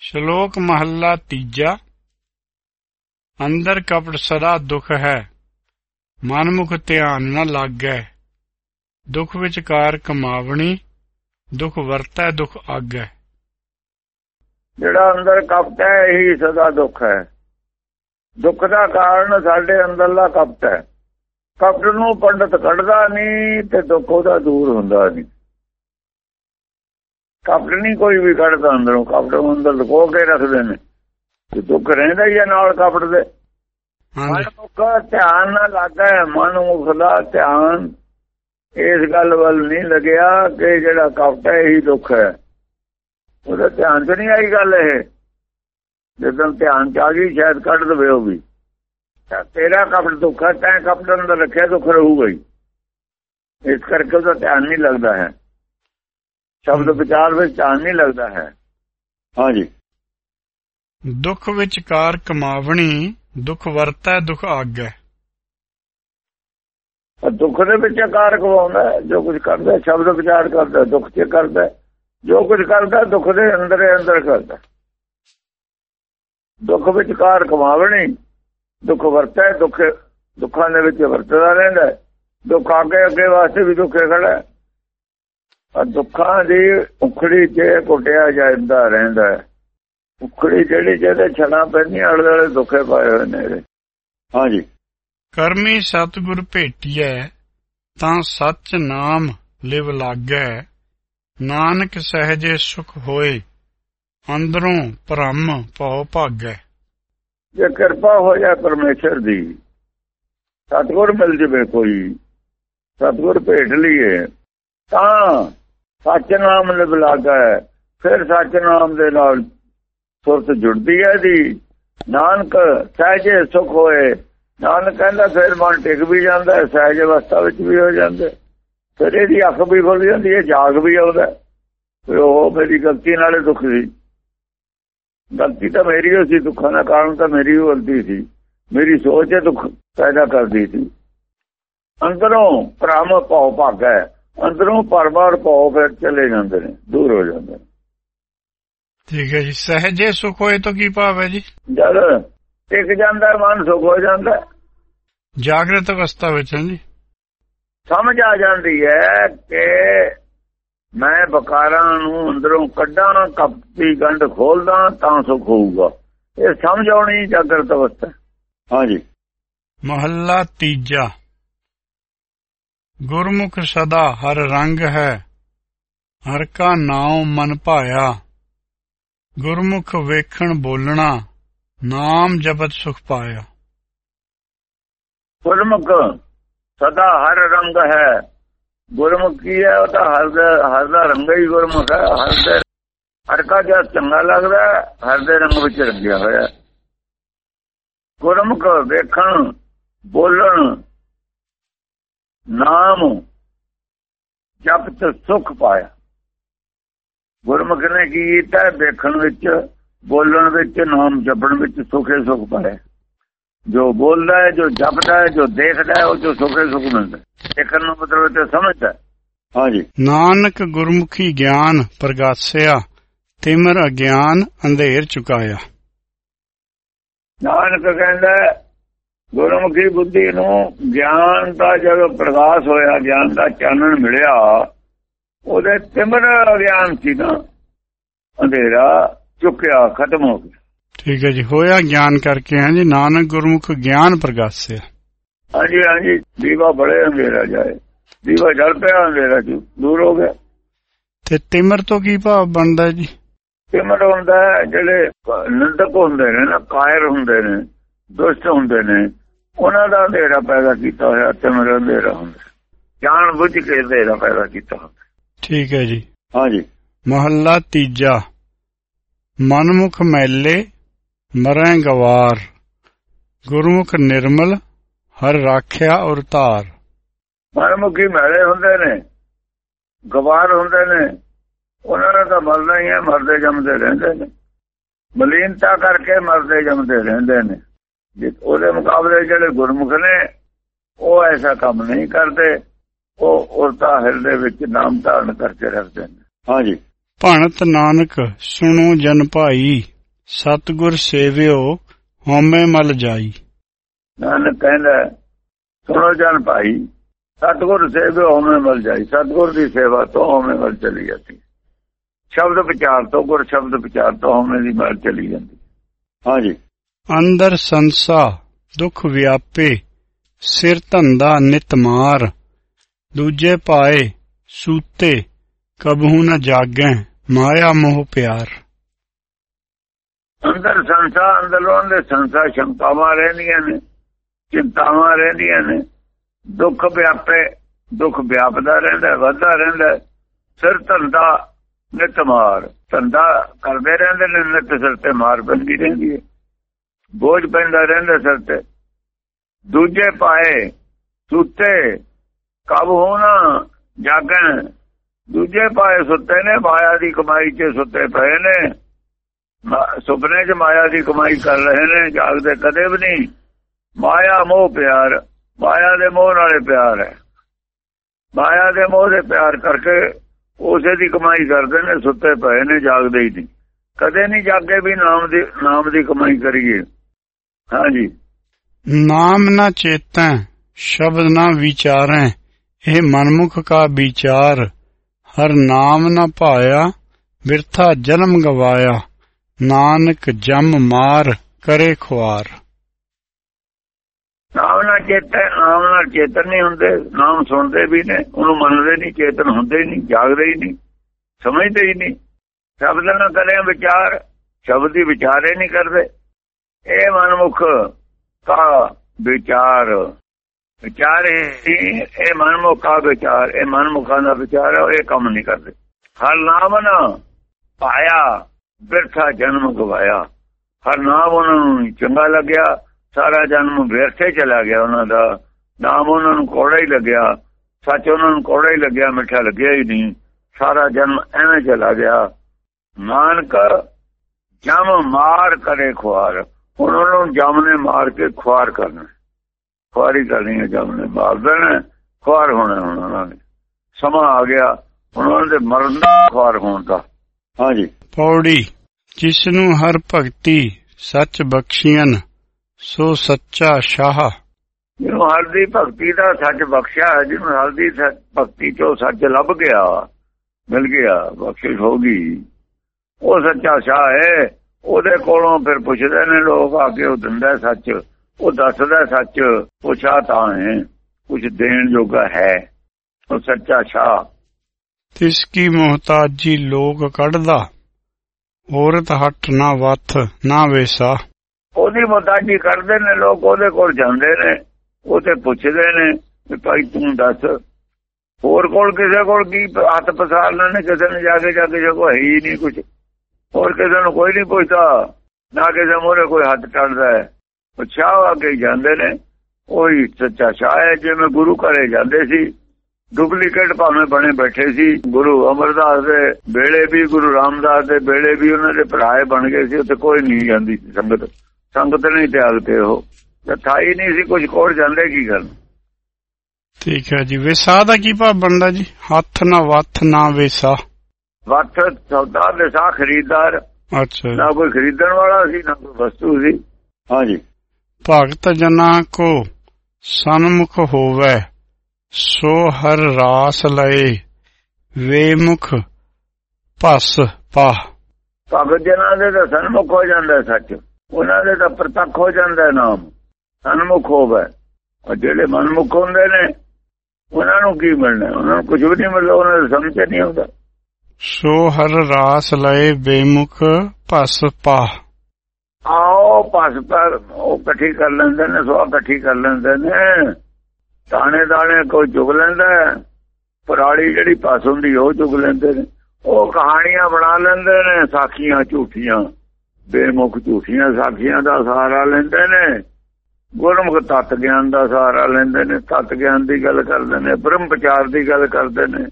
ਸ਼ਲੋਕ ਮਹੱਲਾ ਤੀਜਾ। ਅੰਦਰ ਕਪਟ ਸਦਾ ਦੁਖ ਹੈ, ਮਨਮੁਖ ਧਿਆਨ ਨ ਲਾਗੈ। ਦੁਖ ਵਿਚਕਾਰ ਕਮਾਵਣੀ, ਦੁਖ ਵਰਤੈ, ਦੁਖ ਆਗੈ। ਜਿਹੜਾ ਅੰਦਰ ਕਪਟ ਹੈ, ਇਹੀ ਸਦਾ ਦੁੱਖ ਹੈ। ਦੁੱਖ ਦਾ ਕਾਰਨ ਸਾਡੇ ਅੰਦਰਲਾ ਕਪਟ ਹੈ। ਕਪਟ ਨੂੰ ਪੰਡਤ ਕੱਢਦਾ ਨਹੀਂ ਤੇ ਦੁੱਖ ਉਹਦਾ ਦੂਰ ਹੁੰਦਾ ਨਹੀਂ। ਕਪਟ ਨਹੀਂ ਕੋਈ ਵੀ ਕੱਢਦਾ ਅੰਦਰੋਂ ਕਪਟ ਅੰਦਰ ਲੁਕੋ ਕੇ ਰੱਖਦੇ ਨੇ। ਤੇ ਦੁੱਖ ਰਹਿੰਦਾ ਹੀ ਨਾਲ ਕਪਟ ਦੇ। ਮਨ ਮੁਖ ਧਿਆਨ ਨਾ ਲੱਗਾ ਹੈ ਮਨ ਮੁਖ ਦਾ ਧਿਆਨ। ਇਸ ਗੱਲ ਵੱਲ ਨਹੀਂ ਲੱਗਿਆ ਕਿ ਜਿਹੜਾ ਕਪਟ ਹੈ ਇਹੀ ਦੁੱਖ ਹੈ। ਉਹਦਾ ਧਿਆਨ 'ਚ ਨਹੀਂ ਆਈ ਗੱਲ ਇਹ। ਜਦੋਂ ਧਿਆਨ 'ਚ ਆ ਗਈ ਸ਼ਾਇਦ ਕੱਢ ਦਵੇ ਉਹ ਵੀ। ਤੇਰਾ ਕਪਟ ਦੁੱਖ ਹੈ ਤੈਂ ਕਪਟ ਅੰਦਰ ਰੱਖਿਆ ਦੁੱਖ ਰਹੂਗਾ ਹੀ। ਇਸ ਕਰਕੇ ਉਹਦਾ ਧਿਆਨ ਨਹੀਂ ਲੱਗਦਾ ਹੈ। ਸ਼ਬਦ ਵਿਚਾਰ ਵਿੱਚ ਧਿਆਨ ਨਹੀਂ ਲੱਗਦਾ ਹੈ ਹਾਂਜੀ ਦੁਖ ਵਿਚਕਾਰ ਕਮਾਵਣੀ ਦੁਖ ਵਰਤੈ ਦੁਖ ਆਗੈ ਦੁੱਖ ਦੇ ਵਿੱਚ ਕਾਰ ਹੈ, ਜੋ ਕੁਝ ਕਰਦਾ ਸ਼ਬਦ ਵਿਚਾਰ ਕਰਦਾ ਦੁੱਖ 'ਚ ਕਰਦਾ। ਜੋ ਕੁਝ ਕਰਦਾ ਦੁੱਖ ਦੇ ਅੰਦਰ ਅੰਦਰ ਕਰਦਾ। ਦੁੱਖ ਵਿੱਚ ਕਾਰ ਕਮਾਵਣੀ ਦੁੱਖ ਵਰਤਾ ਦੁੱਖ ਦੁੱਖਾਂ ਦੇ ਵਿੱਚ ਵਰਤਦਾ ਰਹਿੰਦਾ। ਦੁੱਖ ਅੱਗੇ ਅੱਗੇ ਵਾਸਤੇ ਵੀ ਦੁੱਖੇ ਖੜਾ ਔਰ ਦੁੱਖਾਂ ਦੀ ਉਖੜੀ 'ਚ ਕੁੱਟਿਆ ਜਾਂਦਾ ਰਹਿੰਦਾ ਹੈ। ਉਖੜੀ ਜਿਹੜੀ ਜਿਹਦੇ ਛਣਾ ਪੈਂਦੀਆਂ ਅੜਦੇ ਅੜਦੇ ਦੁੱਖੇ ਪਾਏ ਹੋਏ ਨੇ। ਹਾਂਜੀ। ਕਰਮੀ ਸਤਿਗੁਰ ਭੇਟੀਐ ਤਾਂ ਸੱਚ ਨਾਮ ਲਿਵ ਲਾਗੈ। ਨਾਨਕ ਸਹਜੇ ਸੁਖ ਹੋਏ ਅੰਦਰੋਂ ਭ੍ਰਮ ਭਉ ਭਾਗੈ। ਜੇ ਕਿਰਪਾ ਹੋ ਜਾਏ ਪਰਮੇਸ਼ਰ ਦੀ ਸਤਿਗੁਰ ਮਿਲ ਜਵੇ ਕੋਈ ਸਤਿਗੁਰ ਭੇਟ ਲਈਏ ਤਾਂ ਸੱਚ ਨਾਮ ਲਿਵ ਲਾਗਾ ਫਿਰ ਸੱਚ ਨਾਮ ਦੇ ਨਾਲ ਸੁਰਤ ਜੁੜਦੀ ਹੈ ਦੀ ਨਾਨਕ ਸਹਿਜੇ ਸੁਖ ਹੋਏ। ਨਾਨਕ ਕਹਿੰਦਾ ਫਿਰ ਮਨ ਟਿਕ ਵੀ ਜਾਂਦਾ ਸਹਿਜ ਅਵਸਥਾ ਵਿੱਚ ਵੀ ਹੋ ਜਾਂਦਾ ਫਿਰ ਇਹਦੀ ਅੱਖ ਵੀ ਖੁੱਲ ਜਾਂਦੀ ਹੈ, ਜਾਗ ਵੀ ਆਉਂਦਾ ਹੈ। ਉਹ ਮੇਰੀ ਗਲਤੀ ਨਾਲੇ ਦੁੱਖ ਸੀ। ਗਲਤੀ ਤਾਂ ਮੇਰੀ ਹੋ ਸੀ, ਦੁੱਖਾਂ ਦਾ ਕਾਰਨ ਤਾਂ ਮੇਰੀ ਹੀ ਗਲਤੀ ਸੀ। ਮੇਰੀ ਸੋਚ ਇਹ ਦੁੱਖ ਪੈਦਾ ਕਰਦੀ ਸੀ। ਅੰਦਰੋਂ ਭ੍ਰਮ ਭਉ ਭਾਗਾ ਹੈ। ਅੰਦਰੋਂ ਪਰਮਾਰ ਭਉ ਫਿਰ ਚਲੇ ਜਾਂਦੇ ਨੇ ਦੂਰ ਹੋ ਜਾਂਦੇ ਨੇ। ਠੀਕ ਹੈ ਜੀ ਸਹਜੇ ਸੁਖ ਹੋਏ ਤਾਂ ਕੀ ਭਾਵ ਹੈ ਜੀ? ਜਦ ਟਿਕ ਜਾਂਦਾ ਮਨ ਸੁਖ ਹੋ ਜਾਂਦਾ। ਜਾਗਰਤ ਅਵਸਥਾ ਵਿੱਚ ਹੈ ਜੀ। ਸਮਝ ਆ ਜਾਂਦੀ ਹੈ ਕਿ ਮੈਂ ਬਕਾਰਾਂ ਨੂੰ ਅੰਦਰੋਂ ਕੱਢਾਂ ਕਪਟੀ ਗੰਢ ਖੋਲਦਾ ਤਾਂ ਸੁਖ ਹੋਊਗਾ। ਇਹ ਸਮਝ ਆਉਣੀ ਜਾਗਰਤ ਅਵਸਥਾ। ਹਾਂਜੀ। ਮਹੱਲਾ ਤੀਜਾ। ਗੁਰਮੁਖ ਸਦਾ ਹਰ ਰੰਗ ਹੈ ਹਰ ਕਾ ਨਾਉ ਮਨ ਭਾਇਆ। ਗੁਰਮੁਖ ਵੇਖਣ ਬੋਲਣਾ ਨਾਮ ਜਪਤ ਸੁਖ ਪਾਇਆ। ਗੁਰਮੁਖ ਸਦਾ ਹਰ ਰੰਗ ਹੈ ਗੁਰਮੁਖ ਕੀ ਹੈ ਉਹ ਤਾਂ ਹਰ ਹਰ ਦਾ ਰੰਗ ਹੀ ਗੁਰਮੁਖ ਹੈ ਹਰ ਦੇ ਹਰ ਕਾ ਜਿਹਾ ਚੰਗਾ ਲੱਗਦਾ ਹੈ, ਹਰ ਦੇ ਰੰਗ ਵਿੱਚ ਰੰਗਿਆ ਹੋਇਆ। ਗੁਰਮੁਖ ਵੇਖਣ ਬੋਲਣ ਨਾਮ ਜਪ ਤੇ ਸੁਖ ਪਾਇਆ ਗੁਰਮੁਖ ਨੇ ਕੀਤਾ ਹੈ? ਵੇਖਣ ਵਿੱਚ ਬੋਲਣ ਵਿੱਚ ਨਾਮ ਜਪਣ ਵਿੱਚ ਸੁਖੇ ਸੁਖ ਪਾਇਆ ਜੋ ਬੋਲਦਾ ਹੈ ਜੋ ਜਪਦਾ ਹੈ ਜੋ ਦੇਖਦਾ ਹੈ ਉਹ ਜੋ ਸੁਖੇ ਸੁਖ ਮਿਲਦਾ ਹੈ। ਦੇਖਣ ਨੂੰ ਮਤਲਬ ਤੇ ਸਮਝਦਾ। ਹਾਂਜੀ ਨਾਨਕ ਗੁਰਮੁਖੀ ਗਿਆਨ ਪ੍ਰਗਾਸਿਆ ਤਿਮਰ ਅਗਿਆਨ ਅੰਧੇਰ ਚੁਕਾਇਆ ਨਾਨਕ ਕਹਿੰਦਾ ਗੁਰਮੁਖੀ ਬੁੱਧੀ ਨੂੰ ਗਿਆਨ ਦਾ ਜਦੋਂ ਪ੍ਰਕਾਸ਼ ਹੋਇਆ ਗਿਆਨ ਦਾ ਚਾਨਣ ਮਿਲਿਆ ਉਹਦੇ ਤਿਮਰ ਗਿਆਨ ਸੀ ਨਾ ਅੰਧੇਰਾ ਚੁੱਕਿਆ ਖਤਮ ਹੋ ਗਿਆ। ਠੀਕ ਹੈ ਜੀ ਹੋਇਆ ਗਿਆਨ ਕਰਕੇ ਹੈ ਜੀ ਨਾਨਕ ਗੁਰਮੁਖ ਗਿਆਨ ਪ੍ਰਗਾਸਿਆ। ਹਾਂਜੀ ਹਾਂਜੀ ਦੀਵਾ ਬੜੇ ਅੰਧੇਰਾ ਜਾਏ ਦੀਵਾ ਜਲ ਪਿਆ ਅੰਧੇਰਾ ਚ ਦੂਰ ਹੋ ਗਿਆ। ਤੇ ਤਿਮਰ ਤੋਂ ਕੀ ਭਾਵ ਬਣਦਾ ਜੀ? ਤਿਮਰ ਹੁੰਦਾ ਜਿਹੜੇ ਨਿੰਦਕ ਹੁੰਦੇ ਨੇ ਨਾ ਕਾਇਰ ਹੁੰਦੇ ਨੇ ਦੁਸ਼ਟ ਹੁੰਦੇ ਨੇ ਉਹਨਾਂ ਦਾ ਅੰਧੇਰਾ ਪੈਦਾ ਕੀਤਾ ਹੋਇਆ ਤਿਮਰ ਅੰਧੇਰਾ ਹੁੰਦਾ। ਜਾਣ ਬੁੱਝ ਕੇ ਅੰਧੇਰਾ ਪੈਦਾ ਕੀਤਾ ਠੀਕ ਹੈ ਜੀ। ਹਾਂਜੀ। ਮਹੱਲਾ ਤੀਜਾ। ਮਨਮੁਖ ਮੈਲੇ ਮਰੈ ਗਵਾਰ। ਗੁਰਮੁਖ ਨਿਰਮਲ ਹਰ ਰਾਖਿਆ ਔਰ ਧਾਰ। ਮਨਮੁਖੀ ਮੈਲੇ ਹੁੰਦੇ ਨੇ ਗਵਾਰ ਹੁੰਦੇ ਨੇ ਉਹਨਾਂ ਦਾ ਤਾਂ ਮਰਨਾ ਹੀ ਹੈ ਮਰਦੇ ਜੰਮਦੇ ਰਹਿੰਦੇ ਨੇ। ਮਲੀਨਤਾ ਕਰਕੇ ਮਰਦੇ ਜੰਮਦੇ ਰਹਿੰਦੇ ਨੇ। ਉਹਦੇ ਮੁਕਾਬਲੇ ਜਿਹੜੇ ਗੁਰਮੁਖ ਨੇ ਉਹ ਐਸਾ ਕੰਮ ਨਹੀਂ ਕਰਦੇ ਉਹ ਉਰਤਾ ਹਿਰਦੇ ਵਿੱਚ ਨਾਮ ਧਾਰਨ ਕਰਕੇ ਰੱਖਦੇ ਨੇ। ਹਾਂਜੀ। ਭਣਤ ਨਾਨਕ ਸੁਣੋ ਜਨ ਭਾਈ ਸਤਿਗੁਰ ਸੇਵਿਓ ਹਉਮੈ ਮਲ ਜਾਈ। ਨਾਨਕ ਕਹਿੰਦਾ ਸੁਣੋ ਜਨ ਭਾਈ ਸਤਿਗੁਰ ਸੇਵਿਓ ਹਉਮੈ ਮਲ ਜਾਈ। ਸਤਿਗੁਰ ਦੀ ਸੇਵਾ ਤੋਂ ਹਉਮੈ ਮਲ ਚਲੀ ਜਾਂਦੀ। ਸ਼ਬਦ ਵਿਚਾਰ ਤੋਂ ਗੁਰ ਸ਼ਬਦ ਵਿਚਾਰ ਤੋਂ ਹਉਮੈ ਦੀ ਮਲ ਚਲੀ ਜਾਂਦੀ। ਹਾਂਜੀ। ਅੰਦਰ ਸੰਸਾ, ਦੁਖ ਵਿਆਪੇ, ਸਿਰ ਧੰਦਾ ਨਿਤ ਮਾਰ, ਦੂਜੇ ਪਾਏ, ਸੂਤੇ, ਕਬਹੂ ਨ ਜਾਗੈ, ਮਾਇਆ ਮੋਹ ਪਿਆਰ। ਅੰਦਰ ਸੰਸਾ, ਅੰਦਰੋਂ ਦੇ ਸੰਸਾ ਸ਼ੰਕਾਵਾਂ ਰਹਿੰਦੀਆਂ ਨੇ, ਚਿੰਤਾਵਾਂ ਰਹਿੰਦੀਆਂ ਨੇ, ਦੁੱਖ ਵਿਆਪੇ, ਦੁੱਖ ਵਿਆਪਦਾ ਰਹਿੰਦਾ, ਵੱਧਦਾ ਰਹਿੰਦਾ, ਸਿਰ ਧੰਦਾ ਨਿਤ ਮਾਰ, ਧੰਦਾ ਕਰਦੇ ਰਹਿੰਦੇ ਨੇ, ਨਿਤ ਸਿਰ ਤੇ ਮਾਰ ਪੈਂਦੀ ਰਹਿੰਦੀ ਹੈ। ਬੋਝ ਪੈਂਦਾ ਰਹਿੰਦਾ ਸਿਰ ਤੇ। ਦੂਜੇ ਪਾਏ ਸੁੱਤੇ ਕਬ ਹੋਣਾ ਜਾਗਣ। ਦੂਜੇ ਪਾਏ ਸੁੱਤੇ ਨੇ, ਮਾਇਆ ਦੀ ਕਮਾਈ 'ਚ ਸੁੱਤੇ ਪਏ ਨੇ। ਸੁਪਨੇ 'ਚ ਮਾਇਆ ਦੀ ਕਮਾਈ ਕਰ ਰਹੇ ਨੇ, ਜਾਗਦੇ ਕਦੇ ਵੀ ਨਹੀਂ। ਮਾਇਆ ਮੋਹ ਪਿਆਰ, ਮਾਇਆ ਦੇ ਮੋਹ ਨਾਲੇ ਪਿਆਰ ਹੈ। ਮਾਇਆ ਦੇ ਮੋਹ ਦੇ ਪਿਆਰ ਕਰਕੇ ਉਸੇ ਦੀ ਕਮਾਈ ਕਰਦੇ ਨੇ, ਸੁੱਤੇ ਪਏ ਨੇ, ਜਾਗਦੇ ਹੀ ਨਹੀਂ। ਕਦੇ ਨਹੀਂ ਜਾਗੇ ਵੀ ਨਾਮ ਦੀ ਨਾਮ ਦੀ ਕਮਾਈ ਕਰੀਏ। ਹਾਂਜੀ। ਨਾਮ ਨ ਚੇਤੈ ਸ਼ਬਦ ਨ ਵਿਚਾਰੈ ਇਹ ਮਨਮੁਖ ਕਾ ਵਿਚਾਰ। ਹਰ ਨਾਮ ਨ ਭਾਇਆ ਬਿਰਥਾ ਜਨਮ ਗਵਾਇਆ। ਨਾਨਕ ਜਮ ਮਾਰ ਕਰੇ ਖੁਆਰ। ਨਾਮ ਨਾਲ ਚੇਤਨ ਨਾਮ ਨਾਲ ਚੇਤਨ ਨਹੀਂ ਹੁੰਦੇ ਨਾਮ ਸੁਣਦੇ ਵੀ ਨੇ ਉਹਨੂੰ ਮੰਨਦੇ ਨਹੀਂ ਚੇਤਨ ਹੁੰਦੇ ਹੀ ਨਹੀਂ ਜਾਗਦੇ ਹੀ ਨਹੀਂ ਸਮਝਦੇ ਹੀ ਨਹੀਂ। ਸ਼ਬਦ ਨਾਲ ਕਰਿਆ ਵਿਚਾਰ ਸ਼ਬਦ ਦੀ ਵਿਚਾਰੇ ਨਹੀਂ ਕਰਦੇ। ਇਹ ਮਨਮੁਖ ਕਾ ਵਿਚਾਰ। ਵਿਚਾਰ ਇਹ ਮਨਮੁਖ ਕਾ ਵਿਚਾਰ, ਇਹ ਮਨਮੁਖਾਂ ਦਾ ਵਿਚਾਰ ਹੈ, ਇਹ ਕੰਮ ਨਹੀਂ ਕਰਦੇ। ਹਰ ਨਾਮ ਨਾ ਪਾਇਆ, ਬਿਰਥਾ ਜਨਮ ਗਵਾਇਆ। ਹਰ ਨਾਮ ਉਹਨਾਂ ਨੂੰ ਚੰਗਾ ਲੱਗਿਆ, ਸਾਰਾ ਜਨਮ ਵਿਅਰਥੇ ਚਲਾ ਗਿਆ ਉਹਨਾਂ ਦਾ। ਨਾਮ ਉਹਨਾਂ ਨੂੰ ਕੋੜਾ ਹੀ ਲੱਗਿਆ, ਸੱਚ ਉਹਨਾਂ ਨੂੰ ਕੋੜਾ ਹੀ ਲੱਗਿਆ, ਮਿੱਠਾ ਲੱਗਿਆ ਹੀ ਨਹੀਂ। ਸਾਰਾ ਜਨਮ ਐਵੇਂ ਚਲਾ ਗਿਆ। ਨਾਨਕ ਜਮ ਮਾਰ ਕਰੇ ਖੁਆਰ। ਉਹਨਾਂ ਨੂੰ ਜਮ ਨੇ ਮਾਰ ਕੇ ਖੁਆਰ ਕਰਨਾ। ਖੁਆਰੀ ਕਰਨੀ ਹੈ ਜਮ ਨੇ ਮਾਰ ਦੇਣਾ ਖੁਆਰ ਹੋਣਾ ਉਹਨਾਂ ਨੇ। ਸਮਾਂ ਆ ਗਿਆ ਉਹਨਾਂ ਦੇ ਮਰਨ ਦਾ ਖੁਆਰ ਹੋਣ ਦਾ। ਹਾਂਜੀ। ਪੌੜੀ ਜਿਸ ਨੂੰ ਹਰ ਭਗਤੀ ਸੱਚ ਬਖਸ਼ੀਆਂ ਸੋ ਸੱਚਾ ਸ਼ਾਹ। ਜਿਹਨੂੰ ਹਰ ਦੀ ਭਗਤੀ ਦਾ ਸੱਚ ਬਖਸ਼ਿਆ ਜਿਹਨੂੰ ਹਰ ਦੀ ਭਗਤੀ ਚੋਂ ਸੱਚ ਲੱਭ ਗਿਆ ਮਿਲ ਗਿਆ ਬਖਸ਼ਿਸ਼ ਹੋ ਗਈ ਉਹ ਸੱਚਾ ਸ਼ਾਹ ਹੈ। ਉਹਦੇ ਕੋਲੋਂ ਫਿਰ ਪੁੱਛਦੇ ਨੇ ਲੋਕ ਆ ਕੇ ਉਹ ਦਿੰਦਾ ਸੱਚ ਉਹ ਦੱਸਦਾ ਸੱਚ ਸ਼ਾਹ ਤਾਂ ਹੈ ਕੁਝ ਦੇਣ ਜੋਗਾ ਹੈ ਉਹ ਸੱਚਾ ਸ਼ਾਹ। ਤਿਸ ਕੀ ਮੁਹਤਾਜੀ ਲੋਕ ਕੱਢਦਾ? ਔਰਤ ਹੱਟ ਨਾ ਵੱਥ ਨਾ ਵੇਸਾ। ਉਹਦੀ ਮੁਹਤਾਜੀ ਕਰਦੇ ਨੇ ਲੋਕ ਉਹਦੇ ਕੋਲ ਜਾਂਦੇ ਨੇ ਉਹ ਤੇ ਪੁੱਛਦੇ ਨੇ ਵੀ ਭਾਈ ਤੂੰ ਦੱਸ। ਹੋਰ ਕੋਲ ਕਿਸੇ ਕੋਲ ਕੀ ਹੱਥ ਪਸਾਰ ਲੈਣੇ ਕਿਸੇ ਨੇ ਜਾ ਕੇ ਜਾ ਕੇ ਜੋ ਹੈ ਹੀ ਨਹੀਂ ਕੁਝ ਹੋਰ ਕਿਸੇ ਨੂੰ ਕੋਈ ਨਹੀਂ ਪੁੱਛਦਾ, ਨਾ ਕਿਸੇ ਮੋਰੇ ਕੋਈ ਹੱਥ ਟੜਦਾ ਹੈ। ਉਹ ਸ਼ਾਹ ਆ ਕੇ ਜਾਂਦੇ ਨੇ, ਉਹੀ ਸੱਚਾ ਸ਼ਾਹ ਹੈ ਜਿਵੇਂ ਗੁਰੂ ਘਰੇ ਜਾਂਦੇ ਸੀ ਡੁਪਲੀਕੇਟ ਭਾਵੇਂ ਬਣੇ ਬੈਠੇ ਸੀ, ਗੁਰੂ ਅਮਰਦਾਸ ਦੇ ਵੇਲੇ ਵੀ, ਗੁਰੂ ਰਾਮਦਾਸ ਦੇ ਵੇਲੇ ਵੀ ਉਹਨਾਂ ਦੇ ਭਰਾਏ ਬਣ ਗਏ ਸੀ, ਉੱਥੇ ਕੋਈ ਨਹੀਂ ਜਾਂਦੀ ਸੀ ਸੰਗਤ। ਸੰਗਤ ਨਹੀਂ ਤਿਆਗ ਤੇ ਉਹ। ਤੇ ਨਹੀਂ ਸੀ ਕੁਝ ਕੋਲ ਜਾਂਦੇ ਕੀ ਕਰਨ? ਠੀਕ ਹੈ ਜੀ। ਵੇਸਾ ਦਾ ਕੀ ਭਾਵ ਬਣਦਾ ਜੀ? ਹੱਥ ਨਾ ਵੱਥ ਨਾ ਵੇਸਾ। ਵੱਥ ਸੌਦਾ ਦੇ ਸਾਹ ਖਰੀਦਦਾਰ। ਅੱਛਾ ਨਾ ਕੋਈ ਖਰੀਦਣ ਵਾਲਾ ਸੀ ਨਾ ਕੋਈ ਵਸਤੂ ਸੀ। ਹਾਂਜੀ। ਭਗਤ ਜਨਾ ਕੋ ਸਨਮੁਖ ਹੋਵੇ ਸੋ ਹਰ ਰਾਸ ਲਏ ਵੇਮੁਖ ਭਸ ਪਾਹ ਭਗਤ ਜਨਾਂ ਦੇ ਤਾਂ ਸਨਮੁਖ ਹੋ ਜਾਂਦਾ ਸੱਚ। ਉਹਨਾਂ ਦੇ ਤਾਂ ਪ੍ਰਤੱਖ ਹੋ ਜਾਂਦਾ ਨਾਮ। ਸਨਮੁਖ ਹੋਵੇ। ਔਰ ਜਿਹੜੇ ਮਨਮੁਖ ਹੁੰਦੇ ਨੇ ਉਹਨਾਂ ਨੂੰ ਕੀ ਮਿਲਣਾ? ਉਹਨਾਂ ਨੂੰ ਕੁਝ ਵੀ ਨਹੀਂ ਮਿਲਦਾ ਉਹਨਾਂ ਨੂੰ ਸਮਝ ਨਹੀਂ ਆਉਂਦਾ। ਸੋ ਹਰ ਰਾਸ ਲਏ ਬੇਮੁਖ ਭਸ ਪਾਹ। ਆਓ ਪਸ ਪਰ ਉਹ ਇਕੱਠੀ ਕਰ ਲੈਂਦੇ ਨੇ, ਸੋ ਇਕੱਠੀ ਕਰ ਲੈਂਦੇ ਨੇ। ਦਾਣੇ ਦਾਣੇ ਕੋਈ ਚੁਗ ਲੈਂਦਾ ਪਰਾਲੀ ਜਿਹੜੀ ਪਸ ਹੁੰਦੀ ਉਹ ਚੁਗ ਲੈਂਦੇ ਨੇ। ਉਹ ਕਹਾਣੀਆਂ ਬਣਾ ਲੈਂਦੇ ਨੇ, ਸਾਖੀਆਂ ਝੂਠੀਆਂ, ਬੇਮੁਖ ਝੂਠੀਆਂ ਸਾਖੀਆਂ ਦਾ ਸਹਾਰਾ ਲੈਂਦੇ ਨੇ। ਗੁਰਮੁਖ ਤਤ ਗਿਆਨ ਦਾ ਸਹਾਰਾ ਲੈਂਦੇ ਨੇ, ਤਤ ਗਿਆਨ ਦੀ ਗੱਲ ਕਰਦੇ ਨੇ ਬ੍ਰਹਮ ਵਿਚਾਰ ਦੀ ਗੱਲ ਕਰਦੇ ਨੇ।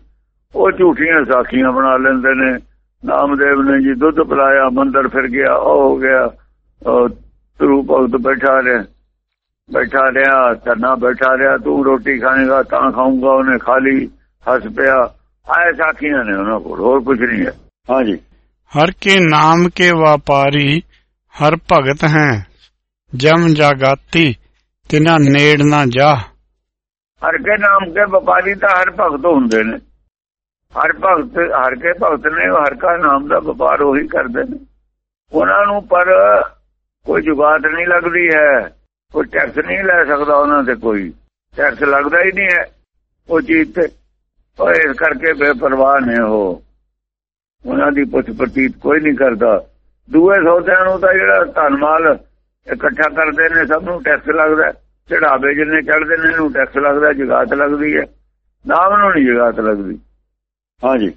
ਉਹ ਝੂਠੀਆਂ ਸਾਖੀਆਂ ਬਣਾ ਲੈਂਦੇ ਨੇ। ਨਾਮਦੇਵ ਨੇ ਜੀ ਦੁੱਧ ਪਿਲਾਇਆ ਮੰਦਰ ਫਿਰ ਗਿਆ ਉਹ ਹੋ ਗਿਆ। ਤਰੂ ਭਗਤ ਬੈਠਾ ਰਿਹਾ। ਬੈਠਾ ਰਿਹਾ ਤਨਾ ਬੈਠਾ ਰਿਹਾ ਤੂੰ ਰੋਟੀ ਖਾਣੇਗਾ ਤਾਂ ਖਾਊਂਗਾ ਉਹਨੇ ਖਾਲੀ ਹੱਸ ਪਿਆ। ਆਏ ਸਾਖੀਆਂ ਨੇ ਉਹਨਾਂ ਕੋਲ ਹੋਰ ਕੁਝ ਨਹੀਂ ਹੈ। ਹਾਂਜੀ। ਹਰ ਕੇ ਨਾਮ ਕੇ ਵਪਾਰੀ ਹਰ ਭਗਤ ਹੈ। ਜਮ ਜਾਗਾਤੀ ਤਿਨਾ ਨੇੜ ਨਾ ਜਾ। ਹਰ ਕੇ ਨਾਮ ਕੇ ਵਪਾਰੀ ਤਾਂ ਹਰ ਭਗਤ ਹੁੰਦੇ ਨੇ। ਹਰ ਭਗਤ, ਹਰ ਕੇ ਭਗਤ ਨੇ ਉਹ ਹਰ ਕਾ ਨਾਮ ਦਾ ਵਪਾਰ ਉਹੀ ਕਰਦੇ ਨੇ। ਉਹਨਾਂ ਨੂੰ ਪਰ ਕੋਈ ਜੁਗਾਤ ਨਹੀਂ ਲੱਗਦੀ ਹੈ, ਕੋਈ ਟੈਕਸ ਨਹੀਂ ਲੈ ਸਕਦਾ ਉਹਨਾਂ ਤੇ ਕੋਈ। ਟੈਕਸ ਲੱਗਦਾ ਹੀ ਨਹੀਂ ਹੈ ਉਹ ਚੀਜ਼ ਤੇ। ਉਹ ਇਸ ਕਰਕੇ ਬੇਪਰਵਾਹ ਨੇ ਉਹ। ਉਹਨਾਂ ਦੀ ਪੁੱਛ ਪ੍ਰਤੀਤ ਕੋਈ ਨਹੀਂ ਕਰਦਾ। ਦੂਏ ਸੌਦਿਆਂ ਨੂੰ ਤਾਂ ਜਿਹੜਾ ਧਨ ਮਾਲ ਇਕੱਠਾ ਕਰਦੇ ਨੇ, ਸਭ ਨੂੰ ਟੈਕਸ ਲੱਗਦਾ। ਚੜਾਵੇ ਜਿੰਨੇ ਚੜਦੇ ਨੇ, ਇਹਨੂੰ ਟੈਕਸ ਲੱਗਦਾ, ਜਗਾਤ ਲੱਗਦੀ ਹੈ। ਨਾਮ ਨੂੰ ਨਹੀਂ ਜਗਾਤ ਲੱਗਦੀ। ਹਾਂਜੀ।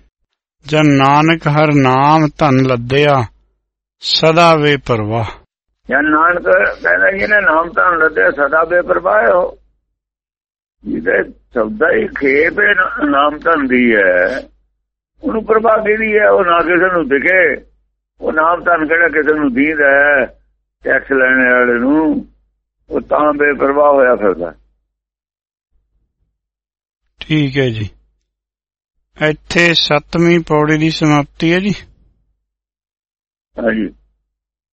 ਜਨ ਨਾਨਕ ਹਰ ਨਾਮ ਧਨ ਲੱਦਿਆ ਸਦਾ ਵੇ ਪਰਵਾਹ ਜਾਂ ਨਾਨਕ ਕਹਿੰਦਾ ਜਿਹਨੇ ਨਾਮ ਤਾਂ ਲੱਦੇ ਸਦਾ ਬੇਪਰਵਾਹ ਹੋ ਜਿਹਦੇ ਸਬਦਾ ਹੀ ਖੇਪ ਨਾਮ ਧਨ ਦੀ ਹੈ। ਉਹਨੂੰ ਪ੍ਰਵਾਹ ਕਿਹਦੀ ਹੈ? ਉਹ ਨਾ ਕਿਸੇ ਨੂੰ ਦਿਖੇ। ਉਹ ਨਾਮ ਧਨ ਕਿਹੜਾ ਕਿਸੇ ਨੂੰ ਦੀਂਦਾ ਹੈ? ਟੈਕਸ ਲੈਣ ਵਾਲੇ ਨੂੰ। ਉਹ ਤਾਂ ਬੇਪਰਵਾਹ ਹੋਇਆ ਫਿਰਦਾ। ਠੀਕ ਹੈ ਜੀ। ਇੱਥੇ ਸੱਤਵੀਂ ਪੌੜੀ ਦੀ ਸਮਾਪਤੀ ਹੈ ਜੀ। ਹਾਂਜੀ।